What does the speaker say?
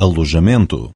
alojamento.